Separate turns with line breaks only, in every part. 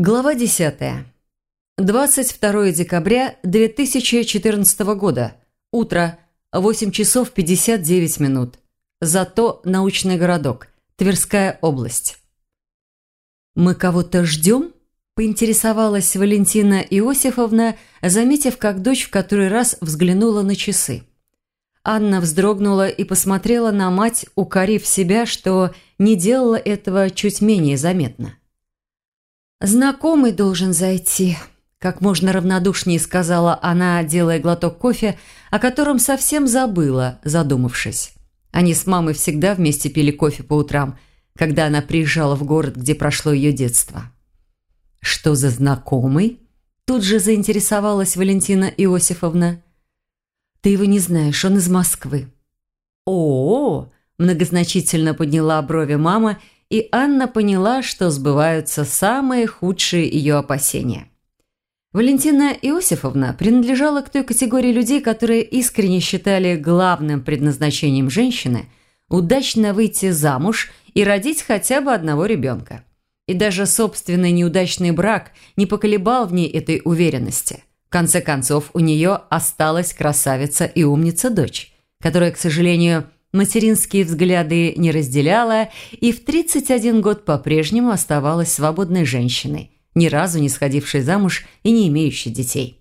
Глава 10. 22 декабря 2014 года. Утро. 8 часов 59 минут. Зато научный городок. Тверская область. «Мы кого-то ждем?» – поинтересовалась Валентина Иосифовна, заметив, как дочь в который раз взглянула на часы. Анна вздрогнула и посмотрела на мать, укорив себя, что не делала этого чуть менее заметно. «Знакомый должен зайти», – как можно равнодушнее сказала она, делая глоток кофе, о котором совсем забыла, задумавшись. Они с мамой всегда вместе пили кофе по утрам, когда она приезжала в город, где прошло ее детство. «Что за знакомый?» – тут же заинтересовалась Валентина Иосифовна. «Ты его не знаешь, он из Москвы». «О-о-о!» – многозначительно подняла брови мама – и Анна поняла, что сбываются самые худшие ее опасения. Валентина Иосифовна принадлежала к той категории людей, которые искренне считали главным предназначением женщины удачно выйти замуж и родить хотя бы одного ребенка. И даже собственный неудачный брак не поколебал в ней этой уверенности. В конце концов, у нее осталась красавица и умница дочь, которая, к сожалению, материнские взгляды не разделяла и в 31 год по-прежнему оставалась свободной женщиной, ни разу не сходившей замуж и не имеющей детей.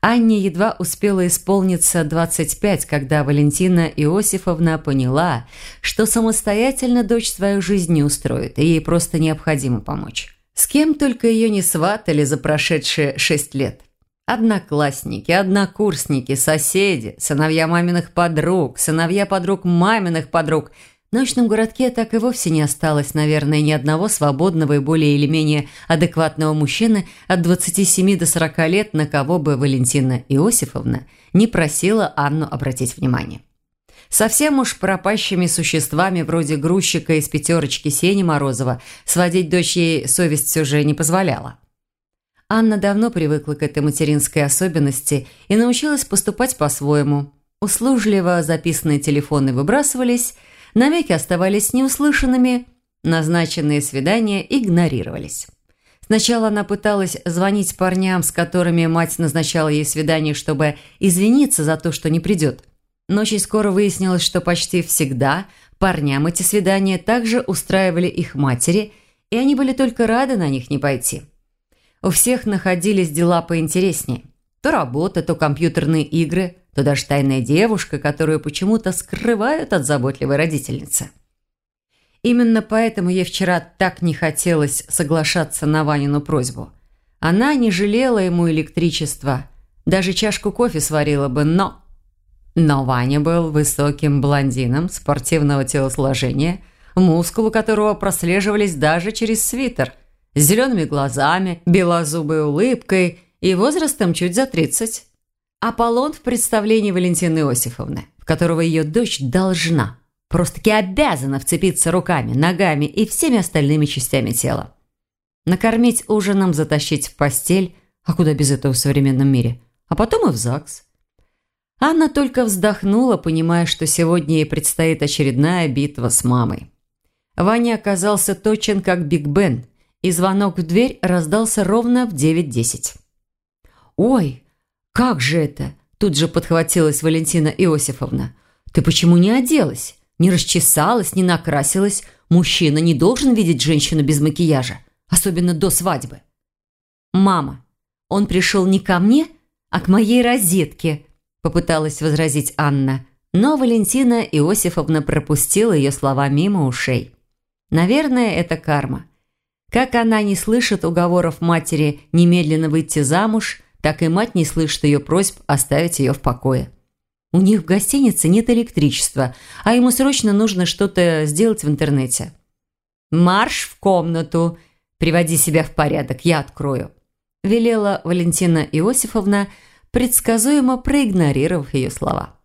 Анне едва успела исполниться 25, когда Валентина Иосифовна поняла, что самостоятельно дочь свою жизнь не устроит, и ей просто необходимо помочь. С кем только ее не сватали за прошедшие шесть лет. Одноклассники, однокурсники, соседи, сыновья маминых подруг, сыновья подруг маминых подруг. В научном городке так и вовсе не осталось, наверное, ни одного свободного и более или менее адекватного мужчины от 27 до 40 лет, на кого бы Валентина Иосифовна не просила Анну обратить внимание. Совсем уж пропащими существами вроде грузчика из пятерочки Сени Морозова сводить дочь ей совесть все же не позволяла. Анна давно привыкла к этой материнской особенности и научилась поступать по-своему. Услужливо записанные телефоны выбрасывались, навеки оставались неуслышанными, назначенные свидания игнорировались. Сначала она пыталась звонить парням, с которыми мать назначала ей свидание, чтобы извиниться за то, что не придет. Но очень скоро выяснилось, что почти всегда парням эти свидания также устраивали их матери, и они были только рады на них не пойти. У всех находились дела поинтереснее. То работа, то компьютерные игры, то даже тайная девушка, которую почему-то скрывают от заботливой родительницы. Именно поэтому ей вчера так не хотелось соглашаться на Ванину просьбу. Она не жалела ему электричества, даже чашку кофе сварила бы, но... Но Ваня был высоким блондином спортивного телосложения, мускулы которого прослеживались даже через свитер – с зелеными глазами, белозубой улыбкой и возрастом чуть за 30. Аполлон в представлении Валентины Иосифовны, в которого ее дочь должна, просто-таки обязана вцепиться руками, ногами и всеми остальными частями тела. Накормить ужином, затащить в постель, а куда без этого в современном мире, а потом и в ЗАГС. Анна только вздохнула, понимая, что сегодня ей предстоит очередная битва с мамой. Ваня оказался точен, как Биг Бен – и звонок в дверь раздался ровно в 9.10. «Ой, как же это?» – тут же подхватилась Валентина Иосифовна. «Ты почему не оделась? Не расчесалась, не накрасилась? Мужчина не должен видеть женщину без макияжа, особенно до свадьбы». «Мама, он пришел не ко мне, а к моей розетке», – попыталась возразить Анна. Но Валентина Иосифовна пропустила ее слова мимо ушей. «Наверное, это карма». Как она не слышит уговоров матери немедленно выйти замуж, так и мать не слышит ее просьб оставить ее в покое. У них в гостинице нет электричества, а ему срочно нужно что-то сделать в интернете. «Марш в комнату! Приводи себя в порядок, я открою», – велела Валентина Иосифовна, предсказуемо проигнорировав ее слова.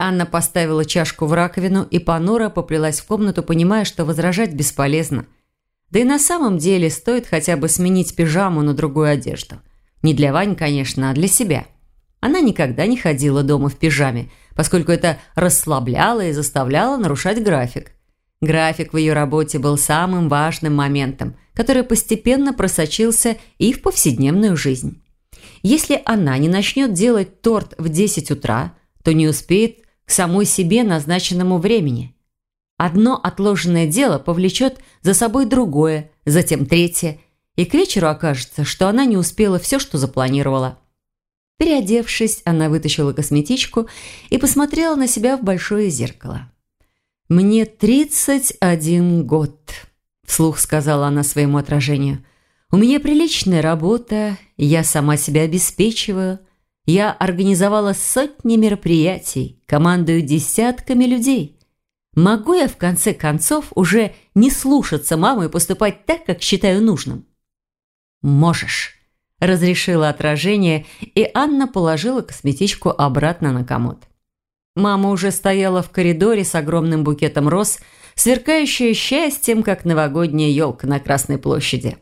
Анна поставила чашку в раковину и понуро поплелась в комнату, понимая, что возражать бесполезно – да и на самом деле стоит хотя бы сменить пижаму на другую одежду. Не для Вани, конечно, а для себя. Она никогда не ходила дома в пижаме, поскольку это расслабляло и заставляло нарушать график. График в ее работе был самым важным моментом, который постепенно просочился и в повседневную жизнь. Если она не начнет делать торт в 10 утра, то не успеет к самой себе назначенному времени. Одно отложенное дело повлечет за собой другое, затем третье, и к вечеру окажется, что она не успела все, что запланировала. Переодевшись, она вытащила косметичку и посмотрела на себя в большое зеркало. «Мне 31 год», – вслух сказала она своему отражению. «У меня приличная работа, я сама себя обеспечиваю, я организовала сотни мероприятий, командую десятками людей. Могу я, в конце концов, уже не слушаться мамы и поступать так, как считаю нужным?» «Можешь», – разрешила отражение, и Анна положила косметичку обратно на комод. Мама уже стояла в коридоре с огромным букетом роз, сверкающая счастьем, как новогодняя елка на Красной площади.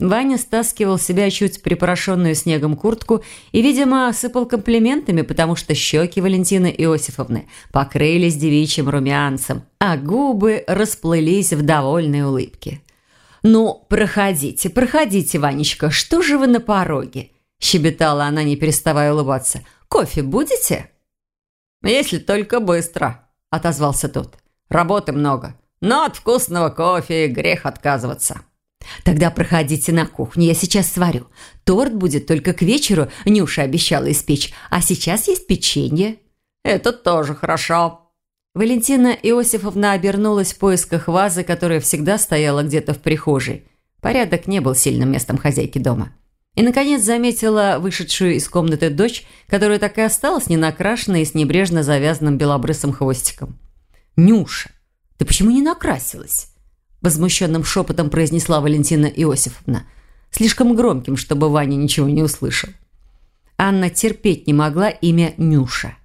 Ваня стаскивал себя чуть припорошенную снегом куртку и, видимо, осыпал комплиментами, потому что щеки Валентины Иосифовны покрылись девичьим румянцем, а губы расплылись в довольной улыбке. «Ну, проходите, проходите, Ванечка, что же вы на пороге?» щебетала она, не переставая улыбаться. «Кофе будете?» «Если только быстро», – отозвался тот. «Работы много, но от вкусного кофе грех отказываться». «Тогда проходите на кухню, я сейчас сварю. Торт будет только к вечеру, Нюша обещала испечь, а сейчас есть печенье». «Это тоже хорошо», Валентина Иосифовна обернулась в поисках вазы, которая всегда стояла где-то в прихожей. Порядок не был сильным местом хозяйки дома. И, наконец, заметила вышедшую из комнаты дочь, которая так и осталась ненакрашенной и с небрежно завязанным белобрысым хвостиком. «Нюша, ты почему не накрасилась?» Возмущенным шепотом произнесла Валентина Иосифовна. Слишком громким, чтобы Ваня ничего не услышал. Анна терпеть не могла имя Нюша.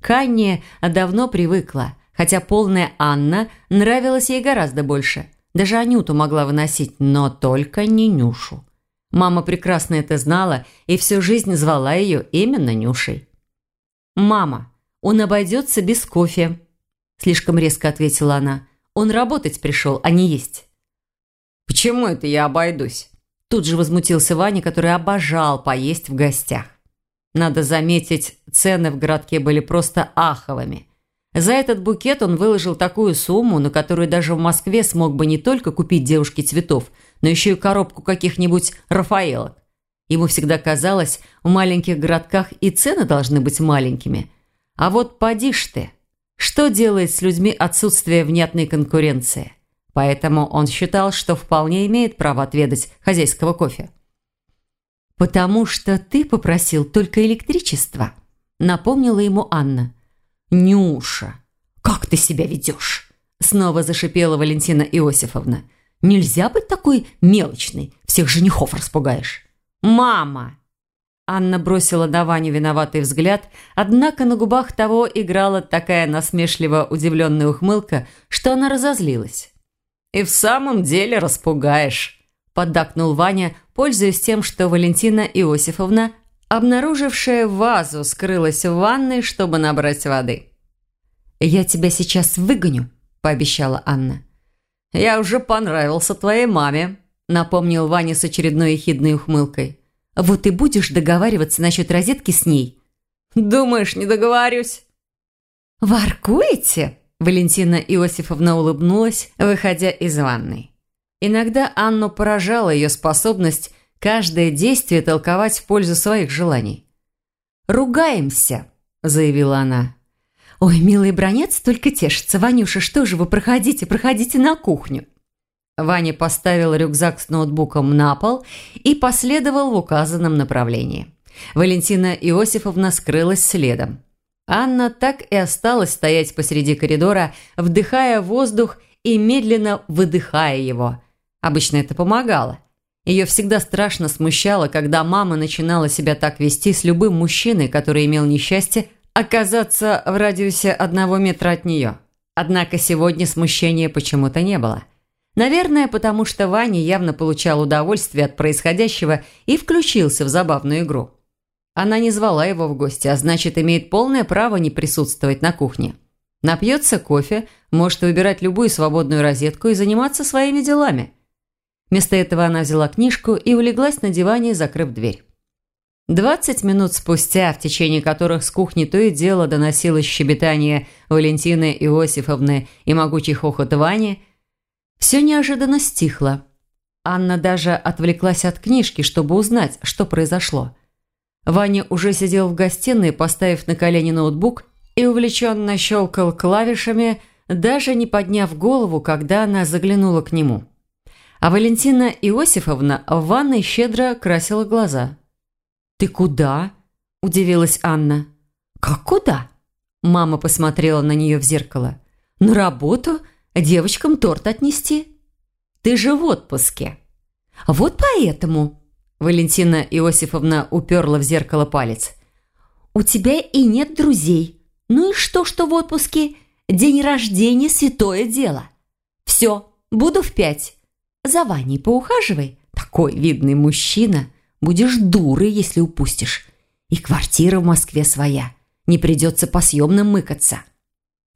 К Анне давно привыкла, хотя полная Анна нравилась ей гораздо больше. Даже Анюту могла выносить, но только не Нюшу. Мама прекрасно это знала и всю жизнь звала ее именно Нюшей. «Мама, он обойдется без кофе», – слишком резко ответила она. «Он работать пришел, а не есть».
«Почему это я обойдусь?»
Тут же возмутился Ваня, который обожал поесть в гостях. Надо заметить, цены в городке были просто аховыми. За этот букет он выложил такую сумму, на которую даже в Москве смог бы не только купить девушке цветов, но еще и коробку каких-нибудь рафаэлок. Ему всегда казалось, в маленьких городках и цены должны быть маленькими. А вот поди ж ты, что делает с людьми отсутствие внятной конкуренции? Поэтому он считал, что вполне имеет право отведать хозяйского кофе. «Потому что ты попросил только электричество», – напомнила ему Анна. «Нюша, как ты себя ведешь?» – снова зашипела Валентина Иосифовна. «Нельзя быть такой мелочной, всех женихов распугаешь». «Мама!» Анна бросила на Ваню виноватый взгляд, однако на губах того играла такая насмешливо удивленная ухмылка, что она разозлилась. «И в самом деле распугаешь», – поддакнул Ваня, пользуясь тем, что Валентина Иосифовна, обнаружившая вазу, скрылась в ванной, чтобы набрать воды. «Я тебя сейчас выгоню», – пообещала Анна.
«Я уже понравился твоей маме», – напомнил Ваня с очередной ехидной ухмылкой.
«Вот и будешь договариваться насчет розетки с ней».
«Думаешь, не договорюсь?»
«Воркуете?» – Валентина Иосифовна улыбнулась, выходя из ванной. Иногда Анну поражала ее способность каждое действие толковать в пользу своих желаний. «Ругаемся», – заявила она. «Ой, милый бронец только тешится. Ванюша, что же вы, проходите, проходите на кухню». Ваня поставил рюкзак с ноутбуком на пол и последовал в указанном направлении. Валентина Иосифовна скрылась следом. Анна так и осталась стоять посреди коридора, вдыхая воздух и медленно выдыхая его – Обычно это помогало. Ее всегда страшно смущало, когда мама начинала себя так вести с любым мужчиной, который имел несчастье оказаться в радиусе одного метра от нее. Однако сегодня смущения почему-то не было. Наверное, потому что Ваня явно получал удовольствие от происходящего и включился в забавную игру. Она не звала его в гости, а значит, имеет полное право не присутствовать на кухне. Напьется кофе, может выбирать любую свободную розетку и заниматься своими делами – Вместо этого она взяла книжку и улеглась на диване, закрыв дверь. Двадцать минут спустя, в течение которых с кухни то и дело доносилось щебетание Валентины Иосифовны и могучий хохот Вани, все неожиданно стихло. Анна даже отвлеклась от книжки, чтобы узнать, что произошло. Ваня уже сидел в гостиной, поставив на колени ноутбук и увлеченно щелкал клавишами, даже не подняв голову, когда она заглянула к нему. А Валентина Иосифовна в ванной щедро красила глаза – «Ты куда?» – удивилась Анна. «Как куда?» Мама посмотрела на нее в зеркало. «На работу? Девочкам торт отнести?» «Ты же в отпуске». «Вот поэтому...» Валентина Иосифовна уперла в зеркало палец. «У тебя и нет друзей. Ну и что, что в отпуске? День рождения – святое дело. Все, буду в пять. За Ваней поухаживай. Такой видный мужчина. Будешь дурой, если упустишь. И квартира в Москве своя. Не придется по съемным мыкаться».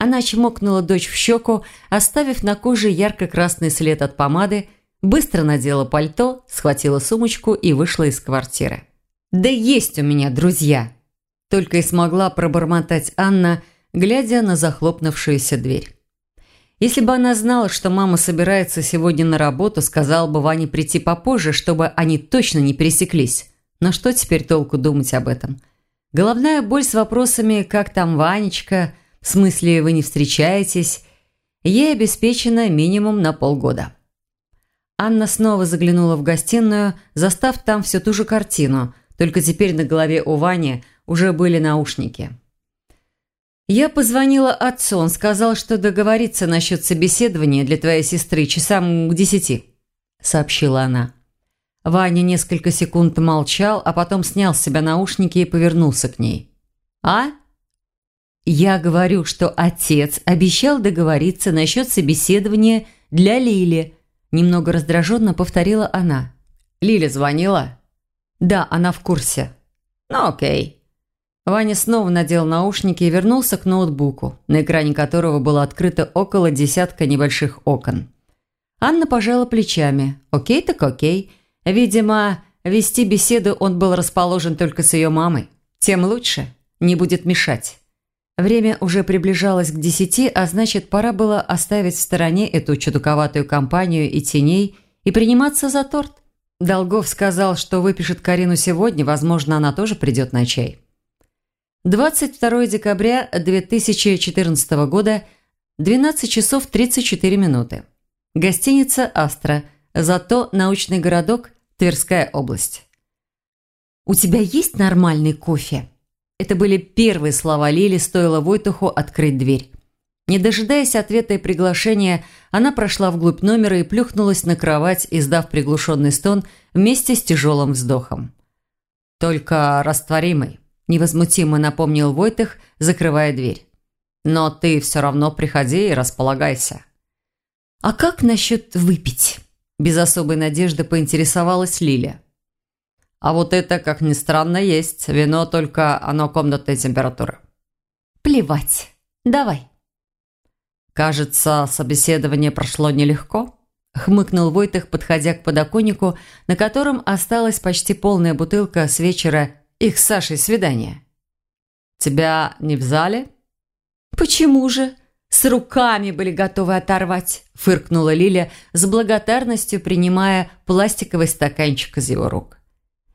Она чмокнула дочь в щеку, оставив на коже ярко-красный след от помады, быстро надела пальто, схватила сумочку и вышла из квартиры. «Да есть у меня друзья!» Только и смогла пробормотать Анна, глядя на захлопнувшуюся дверь. Если бы она знала, что мама собирается сегодня на работу, сказала бы Ване прийти попозже, чтобы они точно не пересеклись. Но что теперь толку думать об этом? Головная боль с вопросами «Как там Ванечка?», «В смысле вы не встречаетесь?» ей обеспечена минимум на полгода. Анна снова заглянула в гостиную, застав там всю ту же картину, только теперь на голове у Вани уже были наушники. «Я позвонила отцу. Он сказал, что договорится насчет собеседования для твоей сестры часам к десяти», – сообщила она. Ваня несколько секунд молчал, а потом снял с себя наушники и повернулся к ней. «А?» «Я говорю, что отец обещал договориться насчет собеседования для Лили», – немного раздраженно повторила она. «Лиля звонила?» «Да, она в курсе». «Ну окей», Ваня снова надел наушники и вернулся к ноутбуку, на экране которого было открыто около десятка небольших окон. Анна пожала плечами. Окей так окей. Видимо, вести беседу он был расположен только с ее мамой. Тем лучше. Не будет мешать. Время уже приближалось к десяти, а значит, пора было оставить в стороне эту чудаковатую компанию и теней и приниматься за торт. Долгов сказал, что выпишет Карину сегодня, возможно, она тоже придет на чай. 22 декабря 2014 года, 12 часов 34 минуты. Гостиница «Астра», зато научный городок, Тверская область. «У тебя есть нормальный кофе?» Это были первые слова Лили, стоило Войтуху открыть дверь. Не дожидаясь ответа и приглашения, она прошла вглубь номера и плюхнулась на кровать, издав приглушенный стон вместе с тяжелым вздохом. «Только растворимый», невозмутимо напомнил Войтых, закрывая дверь. «Но ты все равно приходи и располагайся». «А как насчет выпить?» Без особой надежды поинтересовалась Лиля. «А вот это, как ни странно, есть. Вино только оно комнатной температуры». «Плевать. Давай». «Кажется, собеседование прошло нелегко», – хмыкнул Войтых, подходя к подоконнику, на котором осталась почти полная бутылка с вечера их с Сашей свидание. Тебя не в зале?
Почему же? С руками были готовы оторвать, фыркнула Лиля с благодарностью, принимая пластиковый стаканчик из его рук.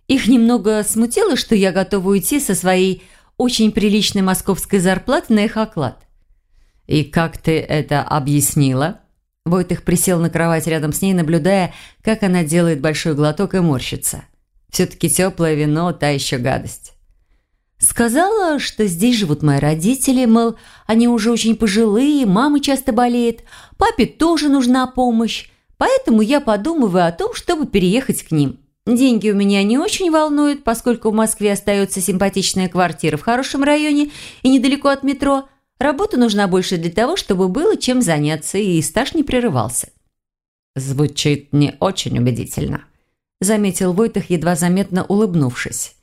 Их немного смутило, что я готова уйти со своей очень приличной московской зарплаты на их оклад.
«И как ты это объяснила?» Войтых присел на кровать рядом с ней, наблюдая, как она делает большой глоток и морщится. Все-таки теплое вино – та еще гадость.
Сказала, что здесь живут мои родители, мол, они уже очень пожилые, мама часто болеет, папе тоже нужна помощь, поэтому я подумываю о том, чтобы переехать к ним. Деньги у меня не очень волнуют, поскольку в Москве остается симпатичная квартира в хорошем районе и недалеко от метро. Работа нужна больше для того, чтобы было чем заняться, и стаж не прерывался.
Звучит не очень убедительно заметил Войтых, едва заметно улыбнувшись.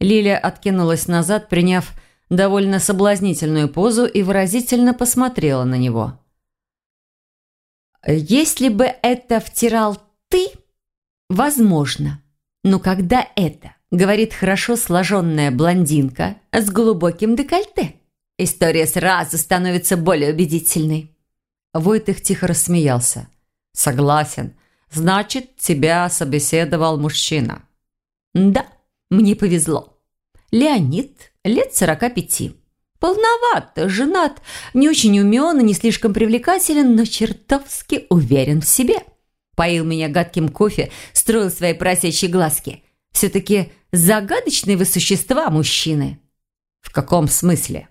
Лиля откинулась назад, приняв довольно соблазнительную позу и выразительно посмотрела на него.
«Если бы это втирал ты, Возможно. Но когда это говорит хорошо сложенная блондинка с глубоким декольте, история сразу становится более убедительной.
Войтых тихо рассмеялся. «Согласен. Значит, тебя собеседовал мужчина».
«Да, мне повезло. Леонид, лет сорока пяти. Полноват, женат, не очень умен и не слишком привлекателен, но чертовски уверен в себе. Поил меня гадким кофе, строил свои просящие глазки. Все-таки загадочные вы существа, мужчины.
В каком смысле?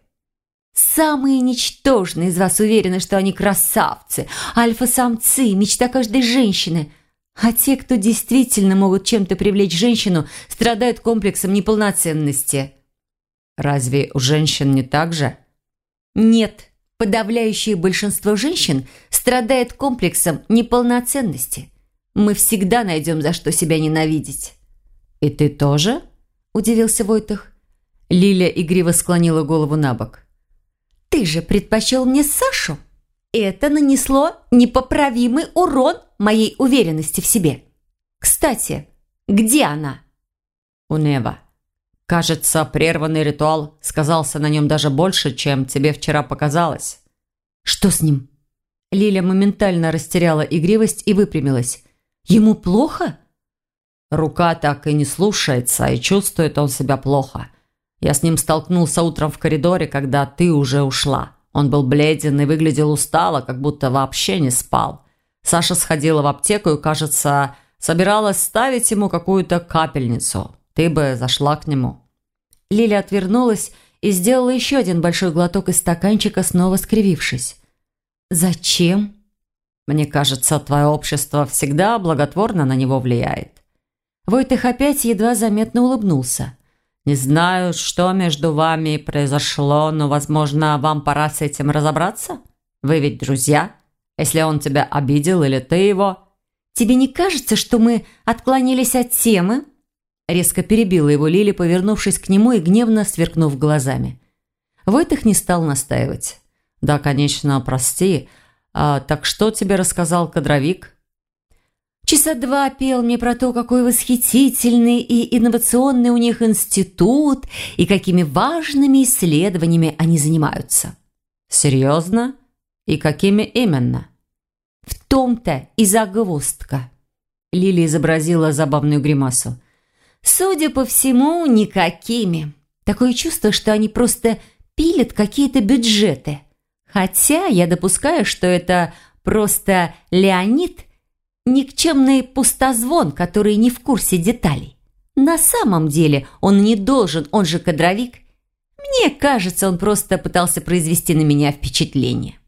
Самые ничтожные из вас уверены, что они красавцы, альфа-самцы, мечта каждой женщины. А те, кто действительно могут чем-то привлечь женщину, страдают комплексом неполноценности.
Разве у женщин не так же?
Нет. Подавляющее большинство женщин страдает комплексом неполноценности. Мы всегда найдем, за что себя ненавидеть.
«И ты тоже?» – удивился Войтах. Лиля игриво склонила голову на бок.
«Ты же предпочел мне Сашу. Это нанесло непоправимый урон моей уверенности в себе. Кстати, где она?»
«У Нева», Кажется, прерванный ритуал сказался на нем даже больше, чем тебе вчера показалось.
Что с ним? Лиля моментально растеряла игривость и выпрямилась. Ему плохо?
Рука так и не слушается, и чувствует он себя плохо. Я с ним столкнулся утром в коридоре, когда ты уже ушла. Он был бледен и выглядел устало, как будто вообще не спал. Саша сходила в аптеку и, кажется, собиралась ставить ему какую-то капельницу. Ты бы зашла к нему.
Лиля отвернулась и сделала еще один большой глоток из стаканчика, снова скривившись. «Зачем?»
«Мне кажется, твое общество всегда благотворно на него влияет».
Войтых опять едва заметно улыбнулся.
«Не знаю, что между вами произошло, но, возможно, вам пора с этим разобраться? Вы ведь друзья. Если он тебя обидел или ты его...»
«Тебе не кажется, что мы отклонились от темы?»
Резко перебила его Лили, повернувшись к нему и гневно сверкнув глазами. Войтых не стал настаивать. «Да, конечно, прости. А, так что тебе рассказал кадровик?»
Часа два пел мне про то, какой восхитительный и инновационный у них институт и какими важными исследованиями они занимаются.
«Серьезно? И какими именно?»
«В том-то и загвоздка».
Лили изобразила забавную гримасу.
Судя по всему, никакими. Такое чувство, что они просто пилят какие-то бюджеты. Хотя я допускаю, что это просто Леонид – никчемный пустозвон, который не в курсе деталей. На самом деле он не должен, он же кадровик. Мне кажется, он просто пытался произвести на меня впечатление.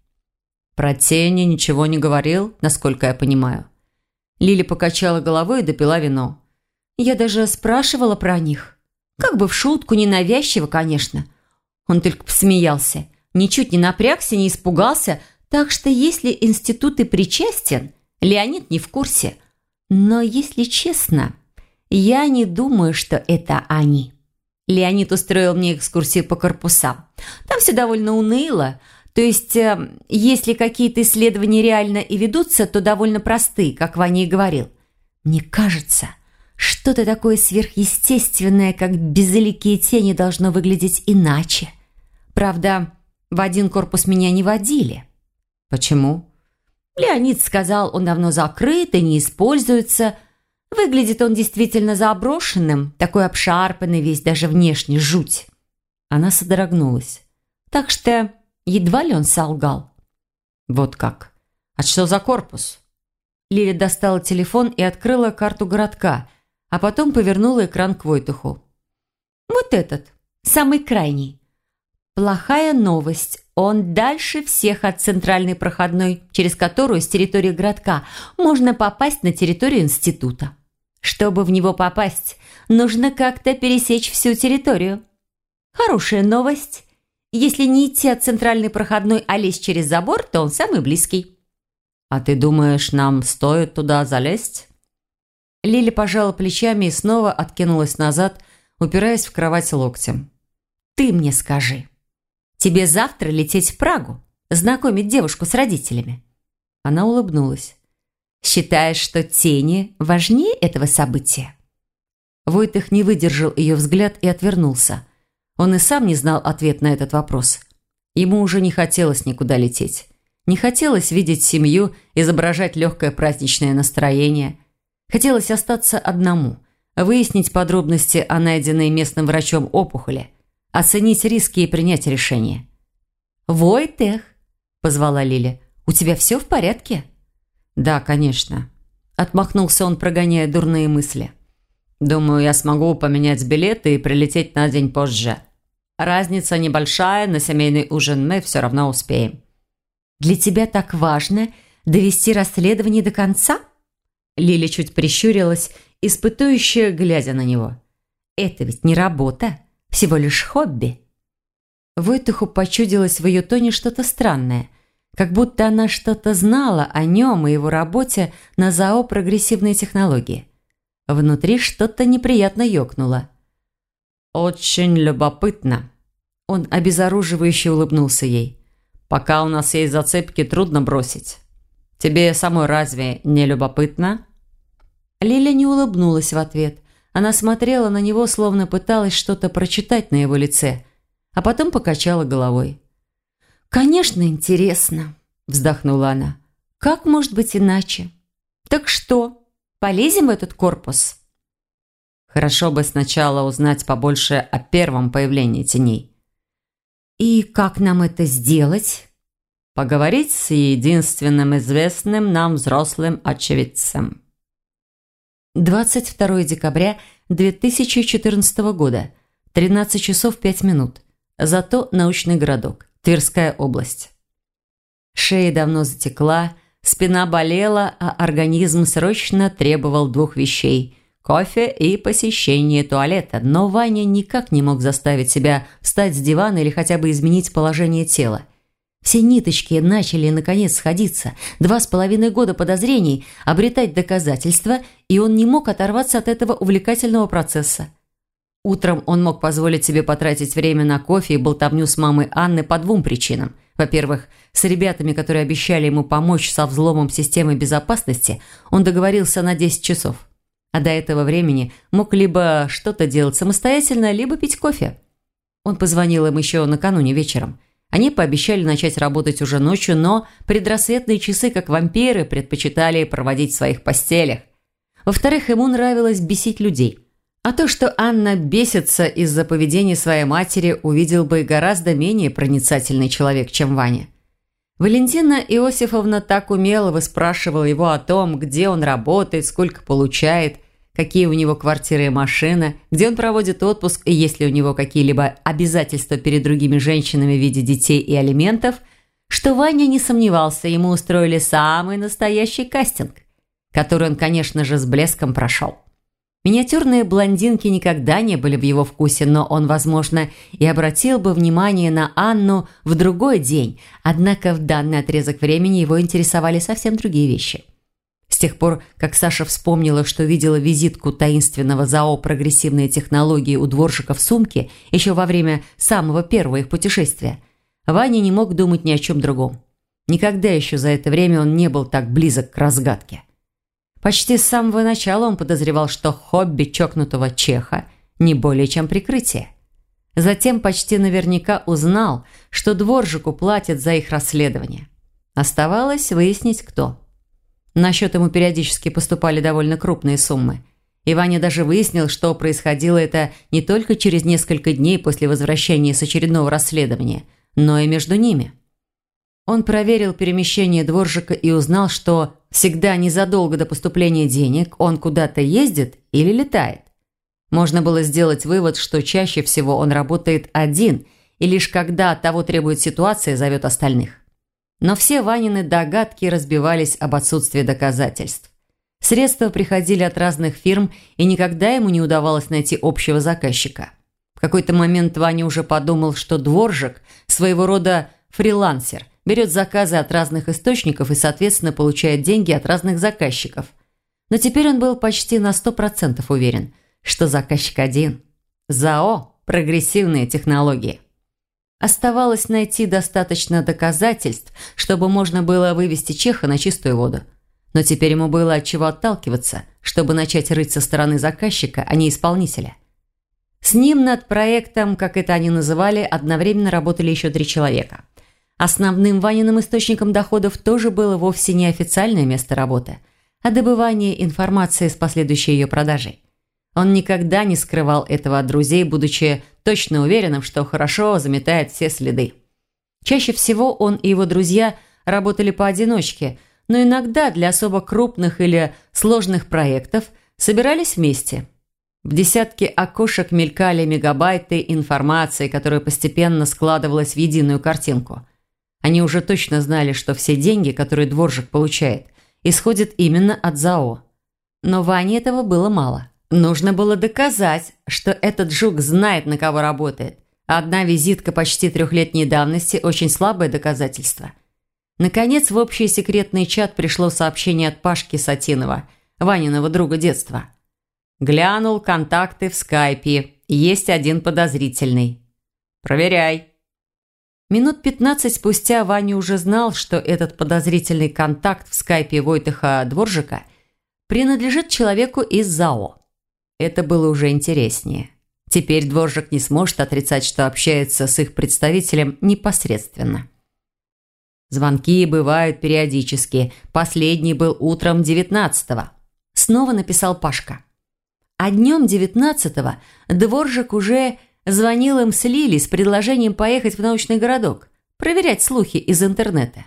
Про тени ничего не говорил, насколько я понимаю. Лили покачала головой и допила вино.
Я даже спрашивала про них. Как бы в шутку, ненавязчиво, конечно. Он только посмеялся. Ничуть не напрягся, не испугался. Так что если институт и причастен, Леонид не в курсе. Но если честно, я не думаю, что это они. Леонид устроил мне экскурсию по корпусам. Там все довольно уныло. То есть, э, если какие-то исследования реально и ведутся, то довольно простые, как Ваня и говорил. Мне кажется, что-то такое сверхъестественное, как безликие тени, должно выглядеть иначе. Правда, в один корпус меня не водили.
Почему?
Леонид сказал, он давно закрыт и не используется. Выглядит он действительно заброшенным, такой обшарпанный весь, даже внешне, жуть.
Она содрогнулась.
Так что едва ли он солгал.
Вот как? А что за корпус?
Лиля достала телефон и открыла карту городка, а потом повернула экран к Войтуху. «Вот этот, самый крайний. Плохая новость. Он дальше всех от центральной проходной, через которую с территории городка можно попасть на территорию института. Чтобы в него попасть, нужно как-то пересечь всю территорию. Хорошая новость. Если не идти от центральной проходной, а лезть через забор, то он самый близкий».
«А ты думаешь, нам стоит туда залезть?» Лили пожала плечами и снова откинулась назад, упираясь в кровать локтем.
«Ты мне скажи, тебе завтра лететь в Прагу, знакомить девушку с родителями?»
Она улыбнулась.
Считаешь, что тени важнее этого события?» Войтых не выдержал ее взгляд и отвернулся. Он и сам не знал ответ на этот вопрос. Ему уже не хотелось никуда лететь. Не хотелось видеть семью, изображать легкое праздничное настроение. Хотелось остаться одному, выяснить подробности о найденной местным врачом опухоли, оценить риски и принять решение. «Войтех!» – позвала Лиля. «У тебя все в порядке?» «Да, конечно». Отмахнулся он, прогоняя дурные мысли. «Думаю, я смогу поменять билеты и прилететь на день позже. Разница небольшая, на семейный ужин мы все равно успеем». «Для тебя так важно довести расследование до конца?»
Лиля чуть прищурилась, испытующая, глядя на него.
«Это ведь не работа, всего лишь хобби». Войтуху почудилось в ее тоне что-то странное, как будто она что-то знала о нем и его работе на ЗАО «Прогрессивные технологии». Внутри что-то неприятно ёкнуло.
«Очень любопытно». Он обезоруживающе улыбнулся ей. Пока у нас есть зацепки, трудно бросить. Тебе самой разве не любопытно?»
Лиля не улыбнулась в ответ. Она смотрела на него, словно пыталась что-то прочитать на его лице, а потом покачала головой. «Конечно, интересно», – вздохнула она. «Как может быть иначе? Так что, полезем в этот корпус?»
«Хорошо бы сначала узнать побольше о первом появлении теней»,
«И как нам это сделать?»
«Поговорить с единственным известным нам взрослым очевидцем».
22 декабря 2014 года, 13 часов 5 минут. Зато научный городок, Тверская область. Шея давно затекла, спина болела, а организм срочно требовал двух вещей – кофе и посещение туалета, но Ваня никак не мог заставить себя встать с дивана или хотя бы изменить положение тела. Все ниточки начали, наконец, сходиться. Два с половиной года подозрений, обретать доказательства, и он не мог оторваться от этого увлекательного процесса. Утром он мог позволить себе потратить время на кофе и болтовню с мамой Анны по двум причинам. Во-первых, с ребятами, которые обещали ему помочь со взломом системы безопасности, он договорился на 10 часов а до этого времени мог либо что-то делать самостоятельно, либо пить кофе. Он позвонил им еще накануне вечером. Они пообещали начать работать уже ночью, но предрассветные часы, как вампиры, предпочитали проводить в своих постелях. Во-вторых, ему нравилось бесить людей. А то, что Анна бесится из-за поведения своей матери, увидел бы гораздо менее проницательный человек, чем Ваня. Валентина Иосифовна так умело выспрашивала его о том, где он работает, сколько получает, какие у него квартиры и машина, где он проводит отпуск и есть ли у него какие-либо обязательства перед другими женщинами в виде детей и алиментов, что Ваня не сомневался, ему устроили самый настоящий кастинг, который он, конечно же, с блеском прошел. Миниатюрные блондинки никогда не были в его вкусе, но он, возможно, и обратил бы внимание на Анну в другой день, однако в данный отрезок времени его интересовали совсем другие вещи – с тех пор, как Саша вспомнила, что видела визитку таинственного ЗАО «Прогрессивные технологии» у дворжика в сумке еще во время самого первого их путешествия, Ваня не мог думать ни о чем другом. Никогда еще за это время он не был так близок к разгадке. Почти с самого начала он подозревал, что хобби чокнутого чеха не более чем прикрытие. Затем почти наверняка узнал, что дворжику платят за их расследование. Оставалось выяснить, кто – на счет ему периодически поступали довольно крупные суммы. И Ваня даже выяснил, что происходило это не только через несколько дней после возвращения с очередного расследования, но и между ними. Он проверил перемещение дворжика и узнал, что всегда незадолго до поступления денег он куда-то ездит или летает. Можно было сделать вывод, что чаще всего он работает один, и лишь когда того требует ситуация, зовет остальных. Но все Ванины догадки разбивались об отсутствии доказательств. Средства приходили от разных фирм, и никогда ему не удавалось найти общего заказчика. В какой-то момент Ваня уже подумал, что дворжик – своего рода фрилансер, берет заказы от разных источников и, соответственно, получает деньги от разных заказчиков. Но теперь он был почти на 100% уверен, что заказчик один – ЗАО «Прогрессивные технологии». Оставалось найти достаточно доказательств, чтобы можно было вывести Чеха на чистую воду.
Но теперь ему было от чего отталкиваться, чтобы начать рыть со стороны заказчика, а не исполнителя. С ним над проектом, как это они называли, одновременно работали еще три человека. Основным Ваниным источником доходов тоже было вовсе не официальное место работы, а добывание информации с последующей ее продажей. Он никогда не скрывал этого от друзей, будучи точно уверенным, что хорошо заметает все следы. Чаще всего он и его друзья работали поодиночке, но иногда для особо крупных или сложных проектов собирались вместе. В десятки окошек мелькали мегабайты информации, которая постепенно складывалась в единую картинку. Они уже точно знали, что все деньги, которые дворжик получает, исходят именно от ЗАО. Но Ване этого было мало. Нужно было доказать, что этот жук знает, на кого работает. Одна визитка почти трехлетней давности – очень слабое доказательство. Наконец, в общий секретный чат пришло сообщение от Пашки Сатинова, Ваниного друга детства. Глянул контакты в скайпе. Есть один подозрительный. «Проверяй». Минут 15 спустя Ваня уже знал, что этот подозрительный контакт в скайпе Войтыха Дворжика принадлежит человеку из ЗАО. Это было уже интереснее. Теперь Дворжик не сможет отрицать, что общается с их представителем непосредственно. Звонки бывают периодически. Последний был утром 19-го. Снова написал Пашка. А днем 19-го Дворжик уже звонил им с Лили с предложением поехать в научный городок, проверять слухи из интернета.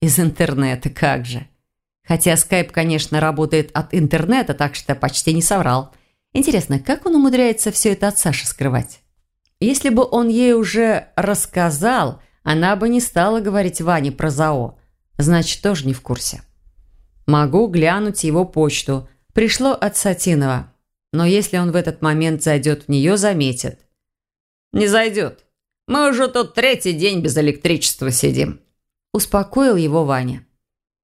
Из интернета, как же. Хотя скайп, конечно, работает от интернета, так что почти не соврал. Интересно, как он умудряется все это от Саши скрывать? Если бы он ей уже рассказал, она бы не стала говорить Ване про ЗАО. Значит, тоже не в курсе. Могу глянуть его почту. Пришло от Сатинова. Но если он в этот момент зайдет в нее, заметит. «Не зайдет. Мы уже тут третий день без электричества сидим», – успокоил его Ваня.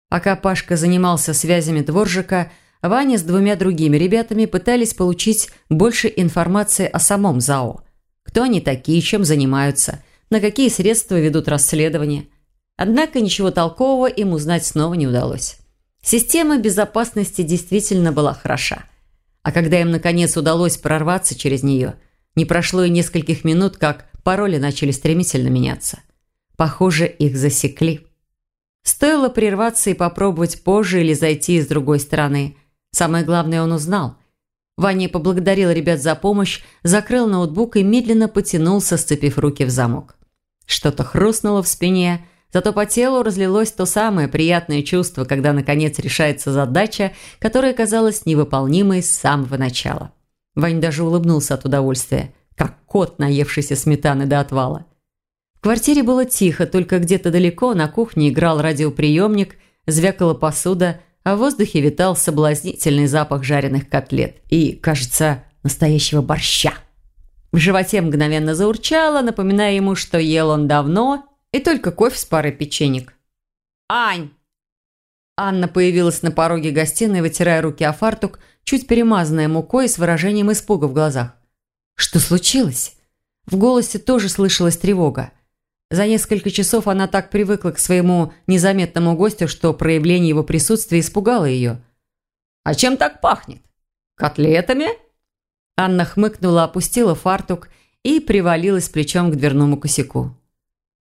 Пока Пашка занимался связями дворжика, Ваня с двумя другими ребятами пытались получить больше информации о самом ЗАО. Кто они такие, чем занимаются, на какие средства ведут расследование. Однако ничего толкового им узнать снова не удалось. Система безопасности действительно была хороша. А когда им наконец удалось прорваться через нее, не прошло и нескольких минут, как пароли начали стремительно меняться. Похоже, их засекли. Стоило прерваться и попробовать позже или зайти с другой стороны – Самое главное он узнал. Ваня поблагодарил ребят за помощь, закрыл ноутбук и медленно потянулся, сцепив руки в замок. Что-то хрустнуло в спине, зато по телу разлилось то самое приятное чувство, когда наконец решается задача, которая казалась невыполнимой с самого начала. Вань даже улыбнулся от удовольствия, как кот, наевшийся сметаны до отвала. В квартире было тихо, только где-то далеко на кухне играл радиоприемник, звякала посуда – а в воздухе витал соблазнительный запах жареных котлет и, кажется, настоящего борща. В животе мгновенно заурчало, напоминая ему, что ел он давно, и только кофе с парой печенек. «Ань!» Анна появилась на пороге гостиной, вытирая руки о фартук, чуть перемазанная мукой с выражением испуга в глазах. «Что случилось?» В голосе тоже слышалась тревога. За несколько часов она так привыкла к своему незаметному гостю, что проявление его присутствия испугало ее. «А чем так пахнет? Котлетами?» Анна хмыкнула, опустила фартук и привалилась плечом к дверному косяку.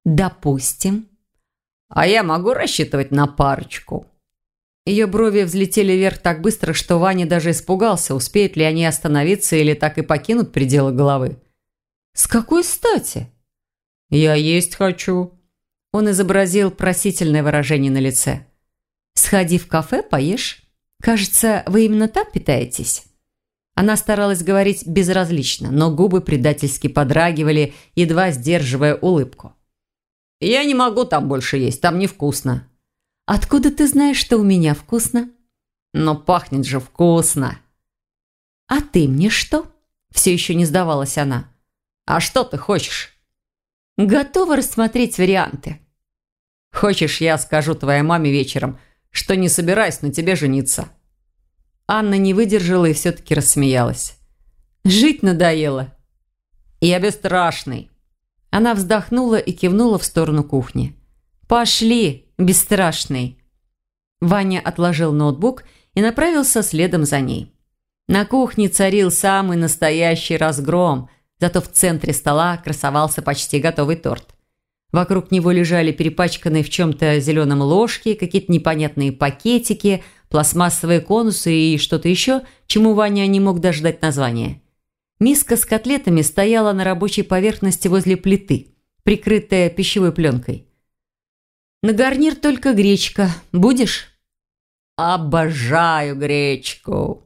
«Допустим». «А я могу рассчитывать на парочку?» Ее брови взлетели вверх так быстро, что Ваня даже испугался, успеют ли они остановиться или так и покинут пределы головы. «С какой стати?» «Я есть хочу». Он изобразил просительное выражение на лице. «Сходи в кафе, поешь. Кажется, вы именно так питаетесь?» Она старалась говорить безразлично, но губы предательски подрагивали, едва сдерживая улыбку. «Я не могу там больше есть, там невкусно». «Откуда ты знаешь, что у меня вкусно?» «Но пахнет же вкусно». «А ты мне что?» Все еще не сдавалась она. «А что ты хочешь?» Готова рассмотреть варианты. Хочешь, я скажу твоей маме вечером, что не собираюсь на тебе жениться?» Анна не выдержала и все-таки рассмеялась. «Жить надоело». «Я бесстрашный». Она вздохнула и кивнула в сторону кухни. «Пошли, бесстрашный». Ваня отложил ноутбук и направился следом за ней. На кухне царил самый настоящий разгром, зато в центре стола красовался почти готовый торт. Вокруг него лежали перепачканные в чем-то зеленом ложки, какие-то непонятные пакетики, пластмассовые конусы и что-то еще, чему Ваня не мог даже дать название. Миска с котлетами стояла на рабочей поверхности возле плиты, прикрытая пищевой пленкой. «На гарнир только гречка. Будешь?» «Обожаю гречку!»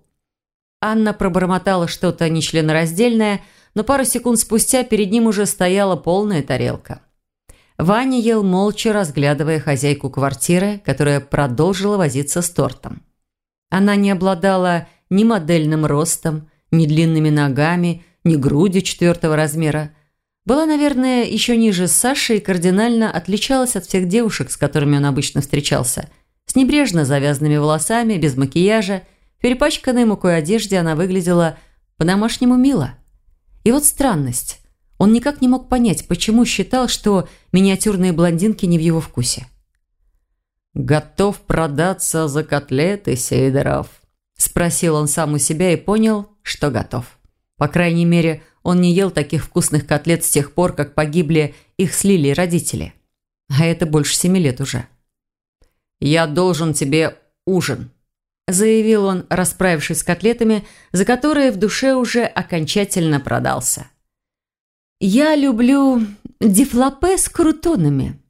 Анна пробормотала что-то нечленораздельное, но пару секунд спустя перед ним уже стояла полная тарелка. Ваня ел молча, разглядывая хозяйку квартиры, которая продолжила возиться с тортом. Она не обладала ни модельным ростом, ни длинными ногами, ни грудью четвертого размера. Была, наверное, еще ниже Саши и кардинально отличалась от всех девушек, с которыми он обычно встречался. С небрежно завязанными волосами, без макияжа, в перепачканной мукой одежде она выглядела по-домашнему мило. И вот странность. Он никак не мог понять, почему считал, что миниатюрные блондинки не в его вкусе. «Готов продаться за котлеты, Сидоров?» Спросил он сам у себя и понял, что готов. По крайней мере, он не ел таких вкусных котлет с тех пор, как погибли их с Лилией родители. А это больше семи лет уже. «Я должен тебе ужин», заявил он, расправившись с котлетами, за которые в душе уже окончательно продался. «Я люблю дифлопе с крутонами»,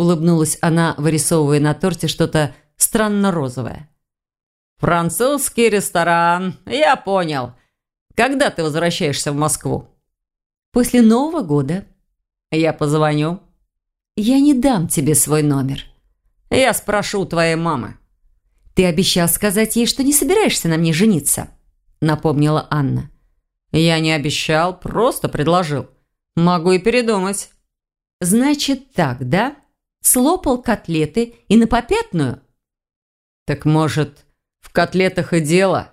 улыбнулась она, вырисовывая на торте что-то странно розовое. «Французский ресторан, я понял. Когда ты возвращаешься в Москву?»
«После Нового года».
«Я позвоню».
«Я не дам тебе свой номер».
«Я спрошу твоей мамы».
«Ты обещал сказать ей, что не собираешься на мне жениться», – напомнила Анна.
«Я не обещал, просто предложил. Могу и передумать».
«Значит так, да? Слопал котлеты и на попятную?»
«Так, может, в котлетах и дело?»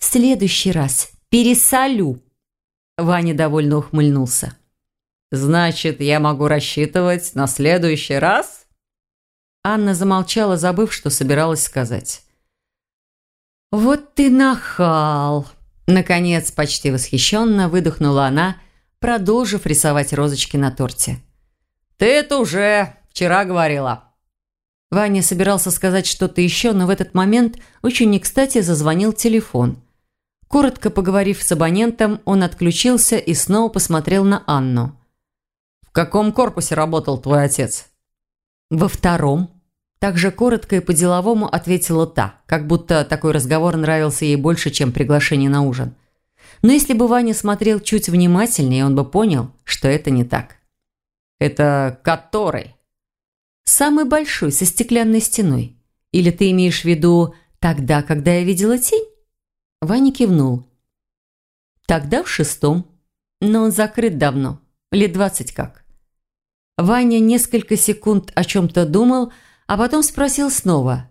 «В следующий раз пересолю», – Ваня довольно ухмыльнулся.
«Значит, я могу рассчитывать на следующий раз?» Анна замолчала, забыв, что собиралась сказать.
«Вот ты нахал!» Наконец, почти восхищенно выдохнула она, продолжив рисовать розочки на торте.
«Ты это уже вчера говорила».
Ваня собирался сказать что-то еще, но в этот момент очень не кстати зазвонил телефон. Коротко поговорив с абонентом, он отключился и снова посмотрел на Анну.
«В каком корпусе работал твой отец?»
«Во втором», также коротко и по-деловому ответила та, как будто такой разговор нравился ей больше, чем приглашение на ужин. Но если бы Ваня смотрел чуть внимательнее, он бы понял, что это не так.
«Это который?»
«Самый большой, со стеклянной стеной. Или ты имеешь в виду тогда, когда я видела тень?» Ваня кивнул. «Тогда в шестом. Но он закрыт давно. Лет двадцать как». Ваня несколько секунд о чем-то думал, а потом спросил снова.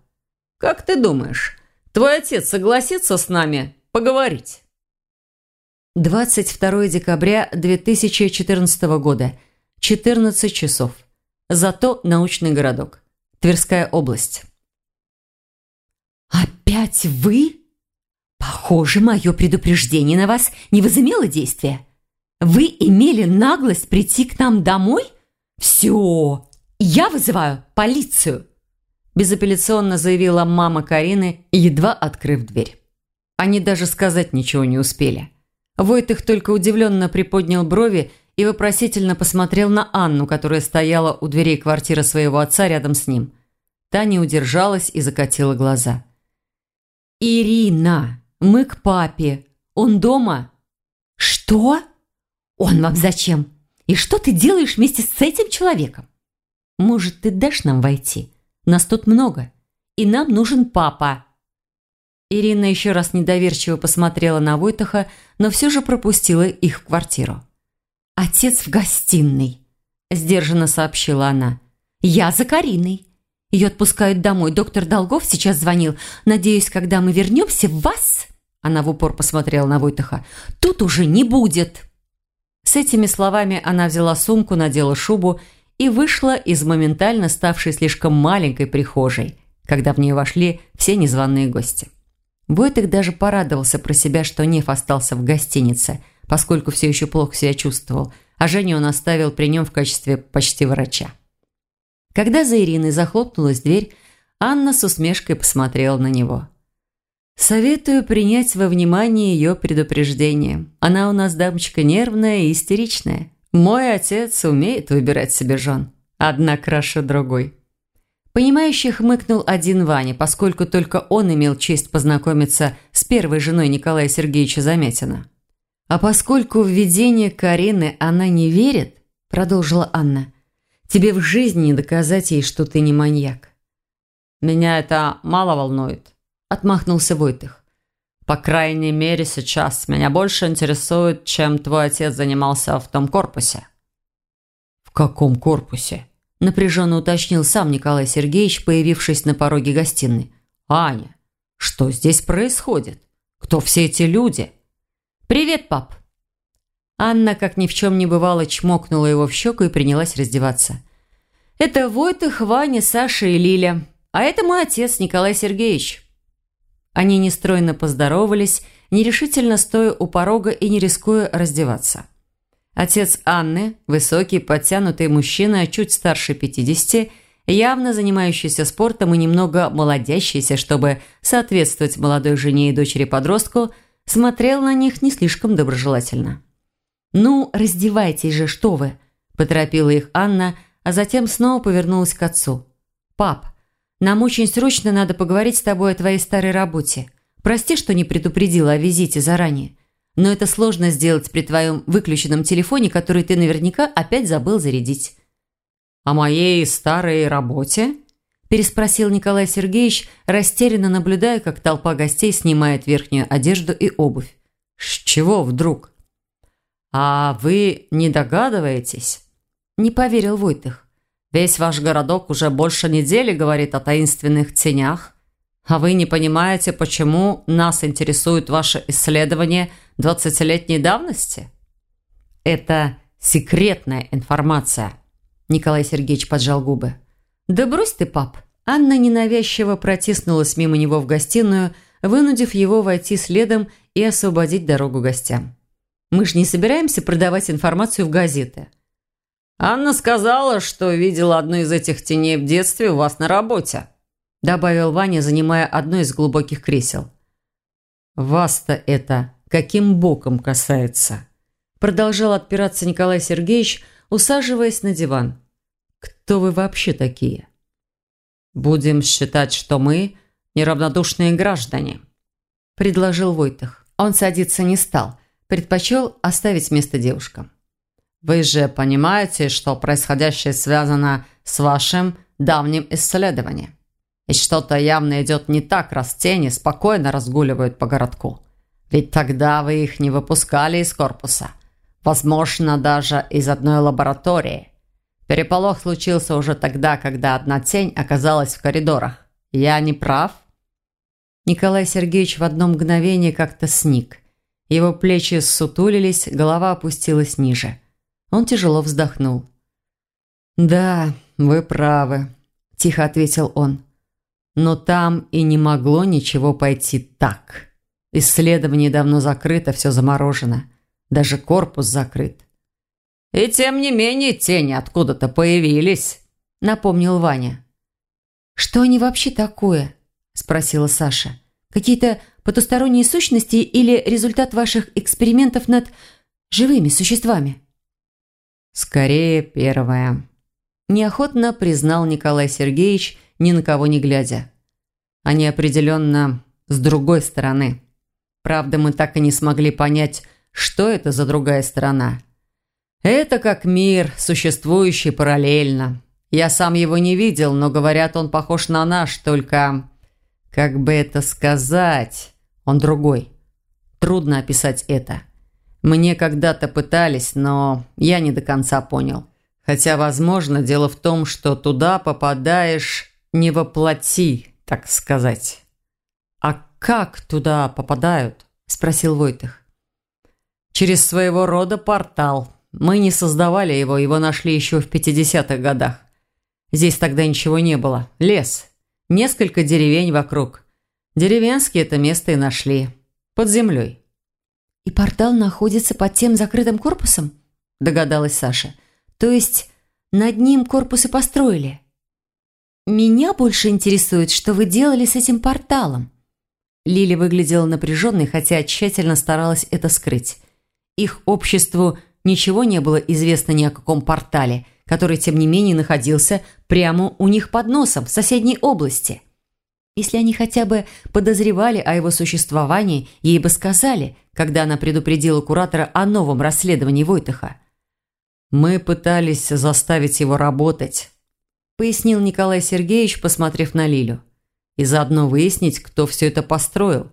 «Как ты думаешь, твой отец согласится с нами поговорить?»
22 декабря 2014 года, 14 часов. Зато научный городок. Тверская область. «Опять вы? Похоже, мое предупреждение на вас не возымело действия. Вы имели наглость прийти к нам домой? Все, «Я вызываю полицию!» Безапелляционно заявила мама Карины, едва открыв дверь. Они даже сказать ничего не успели. Войтых только удивленно приподнял брови и вопросительно посмотрел на Анну, которая стояла у дверей квартиры своего отца рядом с ним. Та не удержалась и закатила глаза. «Ирина, мы к папе. Он дома?» «Что? Он вам зачем? И что ты делаешь вместе с этим человеком?» Может, ты дашь нам войти? Нас тут много. И нам нужен папа». Ирина еще раз недоверчиво посмотрела на Войтаха, но все же пропустила их в квартиру. «Отец в гостиной», – сдержанно сообщила она. «Я за Кариной. Ее отпускают домой. Доктор Долгов сейчас звонил. Надеюсь, когда мы вернемся, вас...» Она в упор посмотрела на Войтаха. «Тут уже не будет». С этими словами она взяла сумку, надела шубу и вышла из моментально ставшей слишком маленькой прихожей,
когда в нее вошли все незваные гости. Войтых даже порадовался про себя, что Нев остался в гостинице, поскольку все еще плохо себя чувствовал, а Женю он оставил при нем в качестве почти врача. Когда за Ириной захлопнулась дверь, Анна с усмешкой посмотрела на него. «Советую принять во внимание ее предупреждение. Она у нас дамочка нервная и истеричная. Мой отец умеет выбирать себе жен. Одна краше другой». Понимающий хмыкнул один Ваня, поскольку только он имел честь познакомиться с первой женой Николая Сергеевича Заметина. «А поскольку в видение Карины она не верит», – продолжила Анна, – «тебе в жизни не доказать ей, что ты не маньяк».
«Меня это мало волнует», – отмахнулся Войтых. «По крайней мере, сейчас меня больше интересует, чем твой отец занимался в том корпусе».
«В каком корпусе?» напряженно уточнил сам Николай Сергеевич, появившись на пороге гостиной. «Аня, что здесь происходит? Кто все эти люди?»
«Привет, пап!» Анна, как ни в чем не бывало, чмокнула его в щеку и принялась раздеваться. «Это Войтых, Ваня, Саша и Лиля. А это мой отец, Николай Сергеевич». Они нестройно поздоровались, нерешительно стоя у порога и не рискуя раздеваться. Отец Анны, высокий, подтянутый мужчина, чуть старше 50, явно занимающийся спортом и немного молодящийся, чтобы соответствовать молодой жене и дочери-подростку, смотрел на них не слишком доброжелательно. «Ну, раздевайтесь же, что вы!» – поторопила их Анна, а затем снова повернулась к отцу. «Пап, нам очень срочно надо поговорить с тобой о твоей старой работе. Прости, что не предупредила о визите заранее. Но это сложно сделать при твоем выключенном телефоне, который ты наверняка опять забыл зарядить».
«О моей старой работе?»
переспросил Николай Сергеевич, растерянно наблюдая, как толпа гостей снимает верхнюю одежду и обувь.
«С чего вдруг?» «А вы не догадываетесь?»
Не поверил Войтых.
«Весь ваш городок уже больше недели говорит о таинственных тенях, а вы не понимаете, почему нас интересует ваше исследование двадцатилетней давности?
Это секретная информация. Николай Сергеевич поджал губы.
Да брось ты, пап.
Анна ненавязчиво протиснулась мимо него в гостиную, вынудив его войти следом и освободить дорогу гостям. Мы же не собираемся продавать информацию в газеты.
Анна сказала, что видела одну из этих теней в детстве у вас на работе
добавил Ваня, занимая одно из глубоких кресел. «Вас-то это каким боком касается?» Продолжал отпираться Николай Сергеевич, усаживаясь на диван. «Кто вы вообще такие?»
«Будем считать, что мы неравнодушные граждане», – предложил Войтах.
Он садиться не стал, предпочел оставить место девушкам.
«Вы же понимаете, что происходящее связано с вашим давним исследованием?» И что-то явно идет не так, раз тени спокойно разгуливают по городку. Ведь тогда вы их не выпускали из корпуса. Возможно, даже из одной лаборатории. Переполох случился уже тогда, когда одна тень оказалась в коридорах. Я не прав?
Николай Сергеевич в одно мгновение как-то сник. Его плечи ссутулились, голова опустилась ниже. Он тяжело вздохнул. «Да, вы правы», – тихо ответил он. Но там и не могло ничего пойти так. Исследование давно закрыто, все заморожено. Даже корпус закрыт.
«И тем не менее тени откуда-то появились», — напомнил Ваня.
«Что они вообще такое?» – спросила Саша. «Какие-то потусторонние сущности или результат ваших экспериментов над живыми существами?»
«Скорее первое», – неохотно признал Николай Сергеевич ни на кого не глядя. Они определенно с другой стороны. Правда, мы так и не смогли понять, что это за другая сторона. Это как мир, существующий параллельно. Я сам его не видел, но говорят, он похож на наш, только... Как бы это сказать? Он другой. Трудно описать это. Мне когда-то пытались, но я не до конца понял. Хотя, возможно, дело в том, что туда попадаешь не воплоти, так сказать.
«А как туда попадают?» – спросил Войтых.
«Через своего рода портал. Мы не создавали его, его нашли еще в 50-х годах. Здесь тогда ничего не было. Лес. несколько деревень вокруг. Деревенские это место и нашли. Под землей.
«И портал находится под тем закрытым корпусом?» – догадалась Саша. «То есть над ним корпус и построили?» «Меня больше интересует, что вы делали с этим порталом». Лили выглядела напряженной, хотя тщательно старалась это скрыть. Их обществу ничего не было известно ни о каком портале, который, тем не менее, находился прямо у них под носом, в соседней области. Если они хотя бы подозревали о его существовании, ей бы сказали, когда она предупредила куратора о новом расследовании Войтаха.
«Мы пытались заставить его работать», – пояснил Николай Сергеевич, посмотрев на Лилю. «И заодно выяснить, кто все это построил.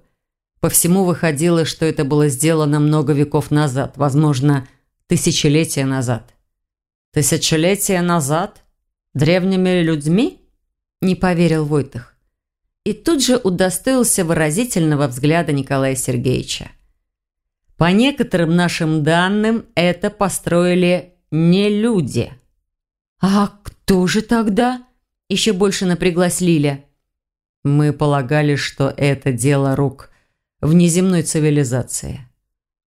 По всему выходило, что это было сделано много веков назад, возможно, тысячелетия назад». «Тысячелетия назад? Древними людьми?» – не поверил Войтах. И тут же удостоился выразительного взгляда Николая Сергеевича. По некоторым нашим данным, это построили не люди.
«А кто же тогда?» – еще больше напряглась Лиля.
Мы полагали, что это дело рук внеземной цивилизации.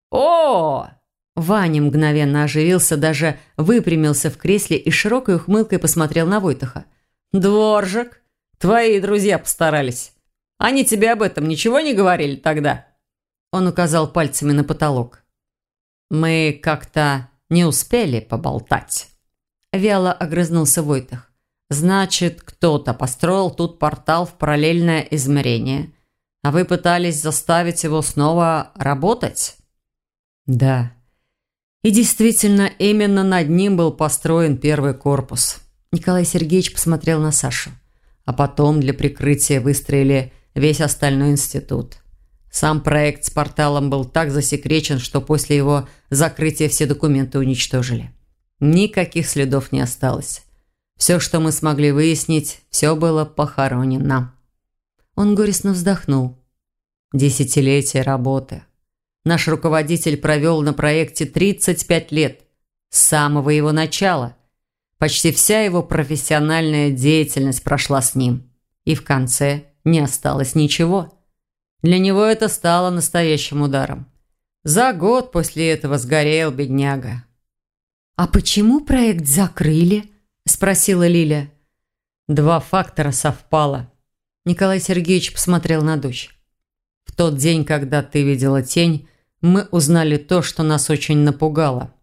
«О!»
Ваня мгновенно оживился, даже выпрямился в кресле и широкой ухмылкой посмотрел на Войтаха. «Дворжик, твои друзья постарались. Они тебе об этом ничего не говорили тогда?» Он указал пальцами на потолок. «Мы как-то не успели поболтать». Вяло огрызнулся Войтах. «Значит, кто-то построил тут портал в параллельное измерение, а вы пытались заставить его снова работать?» «Да. И действительно, именно над ним был построен первый корпус». Николай Сергеевич посмотрел на Сашу. А потом для прикрытия выстроили весь остальной институт. Сам проект с порталом был так засекречен, что после его закрытия все документы уничтожили. Никаких следов не осталось. Все, что мы смогли выяснить, все было похоронено. Он горестно вздохнул. Десятилетия работы. Наш руководитель провел на проекте 35 лет. С самого его начала. Почти вся его профессиональная деятельность прошла с ним. И в конце не осталось ничего. Для него это стало настоящим ударом. За год после этого сгорел бедняга.
«А почему проект закрыли?» – спросила Лиля.
Два фактора совпало. Николай Сергеевич посмотрел на дочь. В тот день, когда ты видела тень, мы узнали то, что нас очень напугало.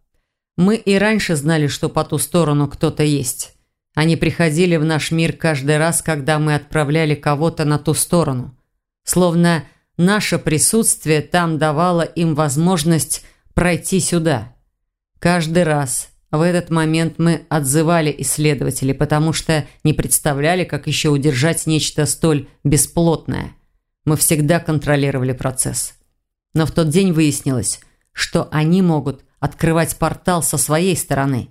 Мы и раньше знали, что по ту сторону кто-то есть. Они приходили в наш мир каждый раз, когда мы отправляли кого-то на ту сторону словно наше присутствие там давало им возможность пройти сюда. Каждый раз в этот момент мы отзывали исследователей, потому что не представляли, как еще удержать нечто столь бесплотное. Мы всегда контролировали процесс. Но в тот день выяснилось, что они могут открывать портал со своей стороны.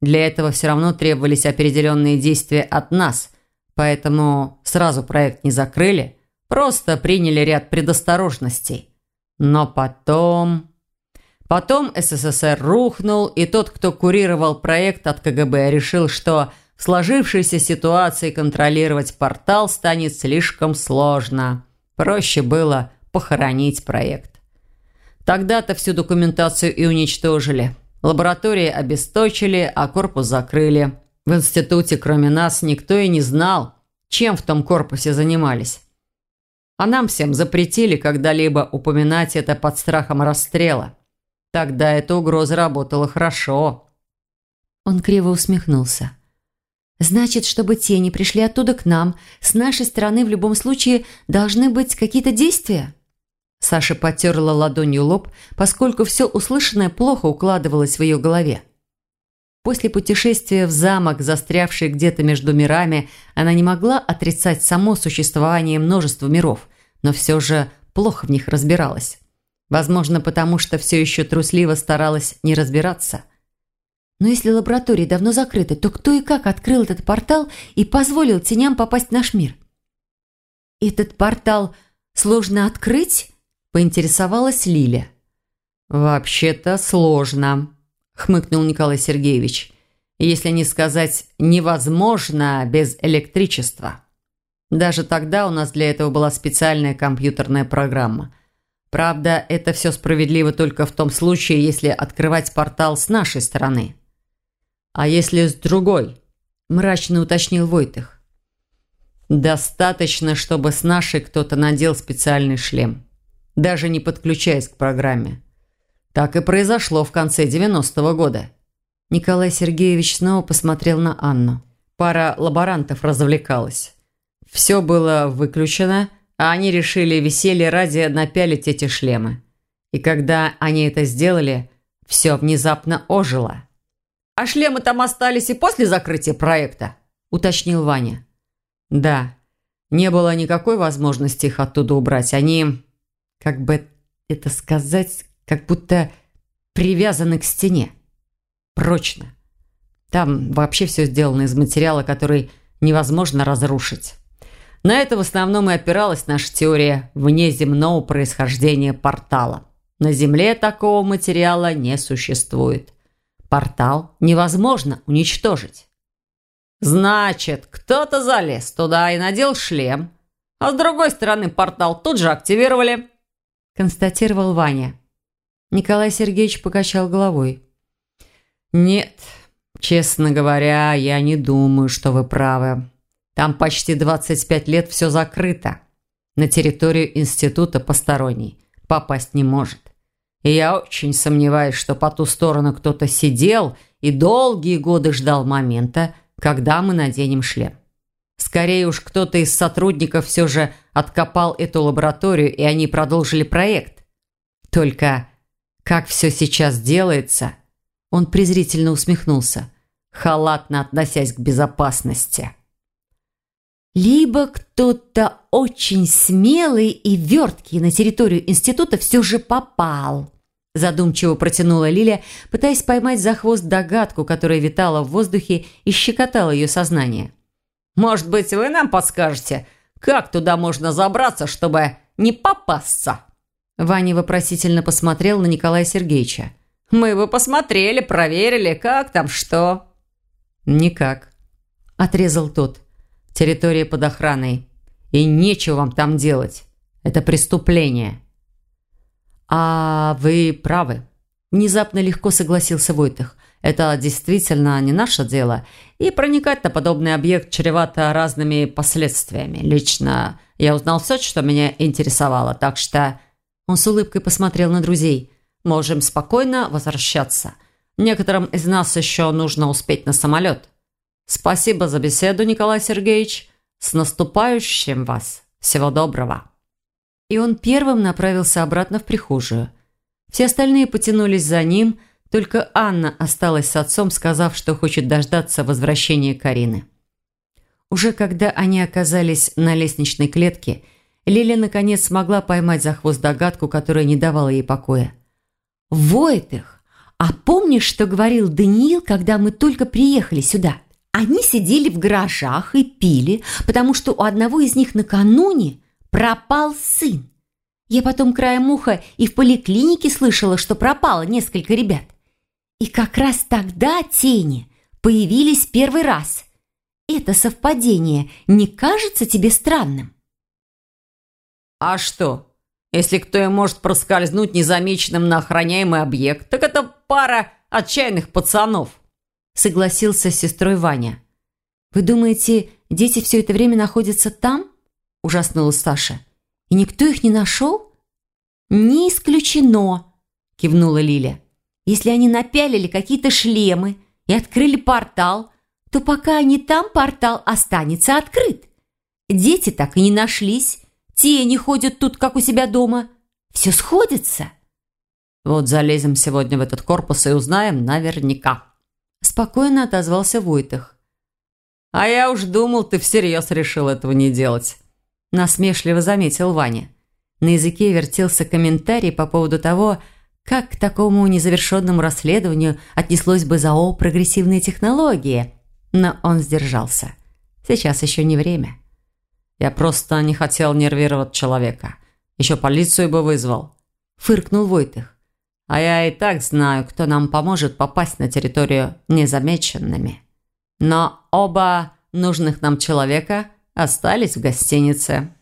Для этого все равно требовались определенные действия от нас, поэтому сразу проект не закрыли, Просто приняли ряд предосторожностей. Но потом... Потом СССР рухнул, и тот, кто курировал проект от КГБ, решил, что в сложившейся ситуации контролировать портал станет слишком сложно. Проще было похоронить проект. Тогда-то всю документацию и уничтожили. Лаборатории обесточили, а корпус закрыли. В институте, кроме нас, никто и не знал, чем в том корпусе занимались. А нам всем запретили когда-либо упоминать это под страхом расстрела. Тогда эта угроза работала хорошо.
Он криво усмехнулся. «Значит, чтобы тени пришли оттуда к нам, с нашей стороны в любом случае должны быть какие-то действия?»
Саша потерла ладонью лоб, поскольку все услышанное плохо укладывалось в ее голове. После путешествия в замок, застрявший где-то между мирами, она не могла отрицать само существование множества миров, но все же плохо в них разбиралась. Возможно, потому что все еще трусливо старалась не разбираться.
Но если лаборатории давно закрыты, то кто и как открыл этот портал и позволил теням попасть в наш мир? «Этот портал сложно открыть?» – поинтересовалась Лиля.
«Вообще-то сложно», хмыкнул Николай Сергеевич. «Если не сказать «невозможно без электричества». Даже тогда у нас для этого была специальная компьютерная программа. Правда, это все справедливо только в том случае, если открывать портал с нашей стороны. А если с другой? Мрачно уточнил Войтых. Достаточно, чтобы с нашей кто-то надел специальный шлем, даже не подключаясь к программе. Так и произошло в конце 90-го года. Николай Сергеевич снова посмотрел на Анну. Пара лаборантов развлекалась. Все было выключено, а они решили веселье ради напялить эти шлемы. И когда они это сделали, все внезапно ожило. «А шлемы там остались и после закрытия проекта?» – уточнил Ваня. «Да, не было никакой возможности их оттуда убрать. Они, как бы это сказать, как будто привязаны к стене. Прочно. Там вообще все сделано из материала, который невозможно разрушить. На это в основном и опиралась наша теория внеземного происхождения портала. На Земле такого материала не существует. Портал невозможно уничтожить. Значит, кто-то залез туда и надел шлем, а с другой стороны портал тут же активировали, констатировал Ваня. Николай Сергеевич покачал головой. Нет, честно говоря, я не думаю, что вы правы. Там почти 25 лет все закрыто. На территорию института посторонний попасть не может. И я очень сомневаюсь, что по ту сторону кто-то сидел и долгие годы ждал момента, когда мы наденем шлем. Скорее уж кто-то из сотрудников все же откопал эту лабораторию, и они продолжили проект. Только как все сейчас делается, он презрительно усмехнулся, халатно относясь к безопасности.
Либо кто-то очень смелый и верткий на территорию института все же попал. Задумчиво протянула Лиля, пытаясь поймать за хвост догадку, которая витала в воздухе и щекотала ее сознание.
«Может быть, вы нам подскажете, как туда можно забраться, чтобы не попасться?»
Ваня вопросительно посмотрел на Николая Сергеевича.
«Мы бы посмотрели, проверили, как там что».
«Никак», – отрезал тот. Территория под охраной. И нечего вам там делать. Это преступление». «А вы правы». Внезапно легко согласился Войтых. «Это действительно не наше дело. И проникать на подобный объект чревато разными последствиями. Лично я узнал все, что меня интересовало. Так что...» Он с улыбкой посмотрел на друзей. «Можем спокойно возвращаться. Некоторым из нас еще нужно успеть на самолет». Спасибо за беседу, Николай Сергеевич. С наступающим вас. Всего доброго. И он первым направился обратно в прихожую. Все остальные потянулись за ним, только Анна осталась с отцом, сказав, что хочет дождаться возвращения Карины. Уже когда они оказались на лестничной клетке, Лиля наконец смогла поймать за хвост догадку, которая не давала ей покоя.
«Войтых, а помнишь, что говорил Даниил, когда мы только приехали сюда?» Они сидели в гаражах и пили, потому что у одного из них накануне пропал сын. Я потом краем уха и в поликлинике слышала, что пропало несколько ребят. И как раз тогда тени появились первый раз. Это совпадение не кажется тебе странным?
А что? Если кто и может проскользнуть незамеченным на охраняемый объект, так это пара отчаянных пацанов –
согласился с сестрой Ваня. «Вы думаете, дети все это время находятся там?» – ужаснулась Саша. «И никто их не нашел?»
«Не исключено», – кивнула Лиля. «Если они напялили какие-то шлемы и открыли портал, то пока они там, портал останется открыт. Дети так и не нашлись, те не ходят тут, как у себя дома. Все сходится».
«Вот залезем сегодня в этот корпус и узнаем наверняка»,
Спокойно отозвался Войтых.
«А я уж думал, ты всерьез решил этого не делать»,
насмешливо заметил Ваня. На языке вертелся комментарий по поводу того, как к такому незавершенному расследованию отнеслось бы ЗАО «Прогрессивные технологии», но он сдержался. Сейчас еще не время.
«Я просто не хотел нервировать человека. Еще полицию бы вызвал», – фыркнул Войтых. А я и так знаю, кто нам поможет попасть на территорию незамеченными. Но оба нужных нам человека остались в гостинице.